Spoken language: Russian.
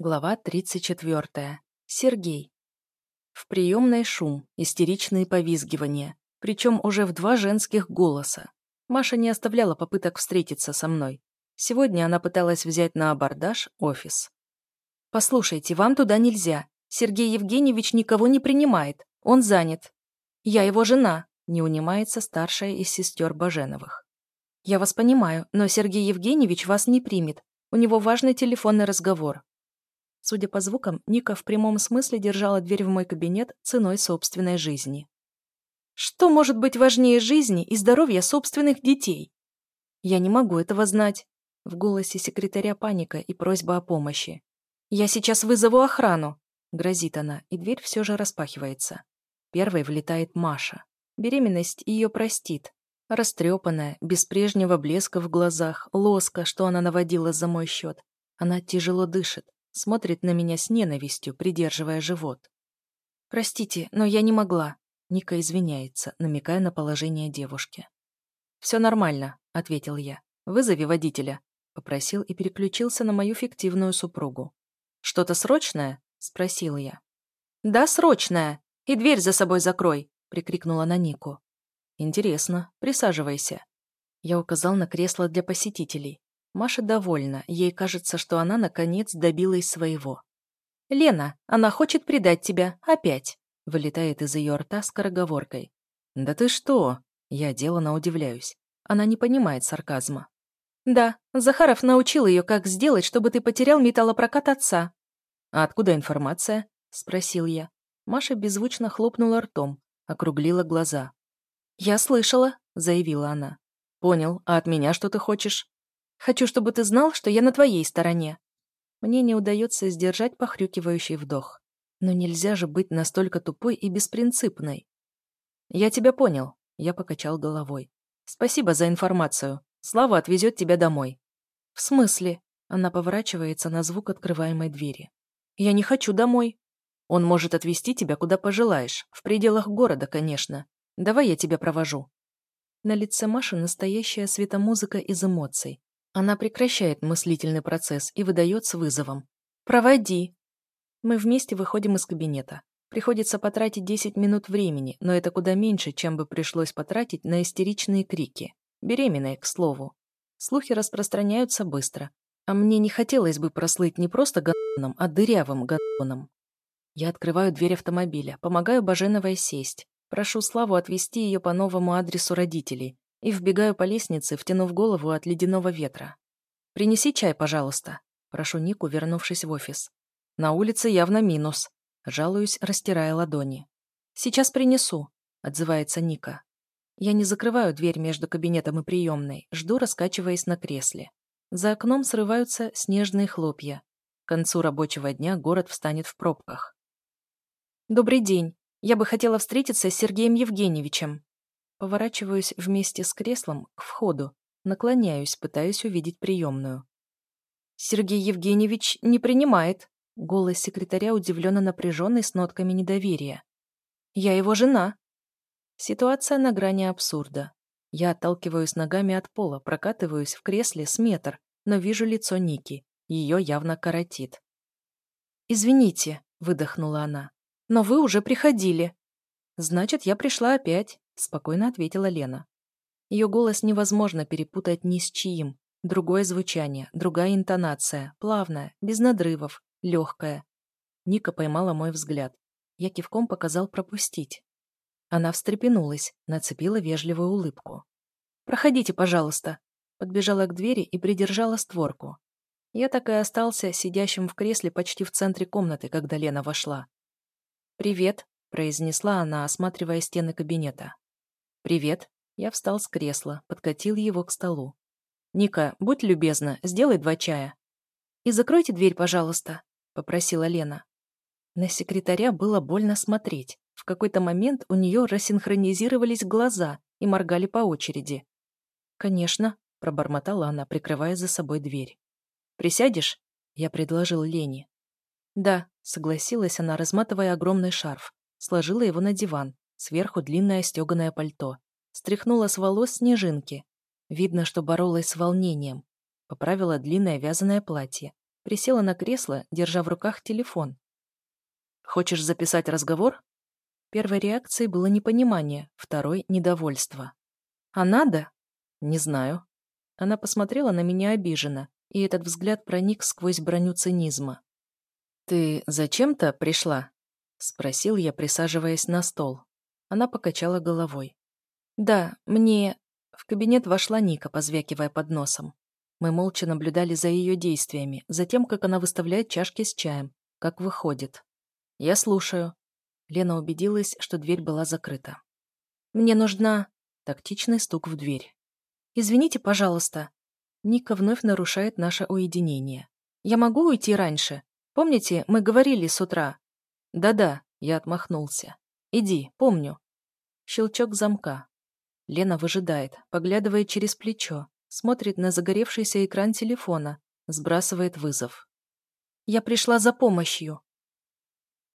Глава 34. Сергей. В приемной шум, истеричные повизгивания, причем уже в два женских голоса. Маша не оставляла попыток встретиться со мной. Сегодня она пыталась взять на абордаж офис. «Послушайте, вам туда нельзя. Сергей Евгеньевич никого не принимает. Он занят. Я его жена», — не унимается старшая из сестер Баженовых. «Я вас понимаю, но Сергей Евгеньевич вас не примет. У него важный телефонный разговор. Судя по звукам, Ника в прямом смысле держала дверь в мой кабинет ценой собственной жизни. Что может быть важнее жизни и здоровья собственных детей? Я не могу этого знать. В голосе секретаря паника и просьба о помощи. «Я сейчас вызову охрану», — грозит она, и дверь все же распахивается. Первой влетает Маша. Беременность ее простит. Растрепанная, без прежнего блеска в глазах, лоска, что она наводила за мой счет. Она тяжело дышит, Смотрит на меня с ненавистью, придерживая живот. «Простите, но я не могла». Ника извиняется, намекая на положение девушки. «Все нормально», — ответил я. «Вызови водителя», — попросил и переключился на мою фиктивную супругу. «Что-то срочное?» — спросил я. «Да, срочное. И дверь за собой закрой», — прикрикнула на Нику. «Интересно. Присаживайся». Я указал на кресло для посетителей. Маша довольна, ей кажется, что она наконец добилась своего. «Лена, она хочет предать тебя. Опять!» Вылетает из ее рта скороговоркой. «Да ты что?» Я делано удивляюсь. Она не понимает сарказма. «Да, Захаров научил ее, как сделать, чтобы ты потерял металлопрокат отца». «А откуда информация?» — спросил я. Маша беззвучно хлопнула ртом, округлила глаза. «Я слышала», — заявила она. «Понял. А от меня что ты хочешь?» Хочу, чтобы ты знал, что я на твоей стороне». Мне не удается сдержать похрюкивающий вдох. Но нельзя же быть настолько тупой и беспринципной. «Я тебя понял», — я покачал головой. «Спасибо за информацию. Слава отвезет тебя домой». «В смысле?» — она поворачивается на звук открываемой двери. «Я не хочу домой». «Он может отвезти тебя куда пожелаешь. В пределах города, конечно. Давай я тебя провожу». На лице Маши настоящая светомузыка из эмоций. Она прекращает мыслительный процесс и выдает с вызовом. «Проводи!» Мы вместе выходим из кабинета. Приходится потратить 10 минут времени, но это куда меньше, чем бы пришлось потратить на истеричные крики. Беременные, к слову. Слухи распространяются быстро. А мне не хотелось бы прослыть не просто гандоном, а дырявым гандоном. Я открываю дверь автомобиля, помогаю Баженовой сесть. Прошу Славу отвезти ее по новому адресу родителей и вбегаю по лестнице, втянув голову от ледяного ветра. «Принеси чай, пожалуйста», — прошу Нику, вернувшись в офис. «На улице явно минус», — жалуюсь, растирая ладони. «Сейчас принесу», — отзывается Ника. Я не закрываю дверь между кабинетом и приемной, жду, раскачиваясь на кресле. За окном срываются снежные хлопья. К концу рабочего дня город встанет в пробках. «Добрый день. Я бы хотела встретиться с Сергеем Евгеньевичем», Поворачиваюсь вместе с креслом к входу, наклоняюсь, пытаясь увидеть приемную. «Сергей Евгеньевич не принимает», — голос секретаря удивленно напряженный с нотками недоверия. «Я его жена». Ситуация на грани абсурда. Я отталкиваюсь ногами от пола, прокатываюсь в кресле с метр, но вижу лицо Ники. Ее явно коротит. «Извините», — выдохнула она, — «но вы уже приходили». «Значит, я пришла опять спокойно ответила Лена. Ее голос невозможно перепутать ни с чьим. Другое звучание, другая интонация, плавная, без надрывов, легкая. Ника поймала мой взгляд. Я кивком показал пропустить. Она встрепенулась, нацепила вежливую улыбку. «Проходите, пожалуйста», подбежала к двери и придержала створку. Я так и остался сидящим в кресле почти в центре комнаты, когда Лена вошла. «Привет», — произнесла она, осматривая стены кабинета. «Привет». Я встал с кресла, подкатил его к столу. «Ника, будь любезна, сделай два чая». «И закройте дверь, пожалуйста», — попросила Лена. На секретаря было больно смотреть. В какой-то момент у нее рассинхронизировались глаза и моргали по очереди. «Конечно», — пробормотала она, прикрывая за собой дверь. «Присядешь?» — я предложил Лене. «Да», — согласилась она, разматывая огромный шарф. Сложила его на диван, Сверху длинное стеганое пальто. Стряхнула с волос снежинки. Видно, что боролась с волнением. Поправила длинное вязаное платье. Присела на кресло, держа в руках телефон. «Хочешь записать разговор?» Первой реакцией было непонимание, второй — недовольство. «А надо?» «Не знаю». Она посмотрела на меня обиженно, и этот взгляд проник сквозь броню цинизма. «Ты зачем-то пришла?» — спросил я, присаживаясь на стол. Она покачала головой. «Да, мне...» В кабинет вошла Ника, позвякивая под носом. Мы молча наблюдали за ее действиями, за тем, как она выставляет чашки с чаем, как выходит. «Я слушаю». Лена убедилась, что дверь была закрыта. «Мне нужна...» Тактичный стук в дверь. «Извините, пожалуйста». Ника вновь нарушает наше уединение. «Я могу уйти раньше? Помните, мы говорили с утра?» «Да-да», — я отмахнулся. «Иди, помню». Щелчок замка. Лена выжидает, поглядывает через плечо, смотрит на загоревшийся экран телефона, сбрасывает вызов. «Я пришла за помощью»,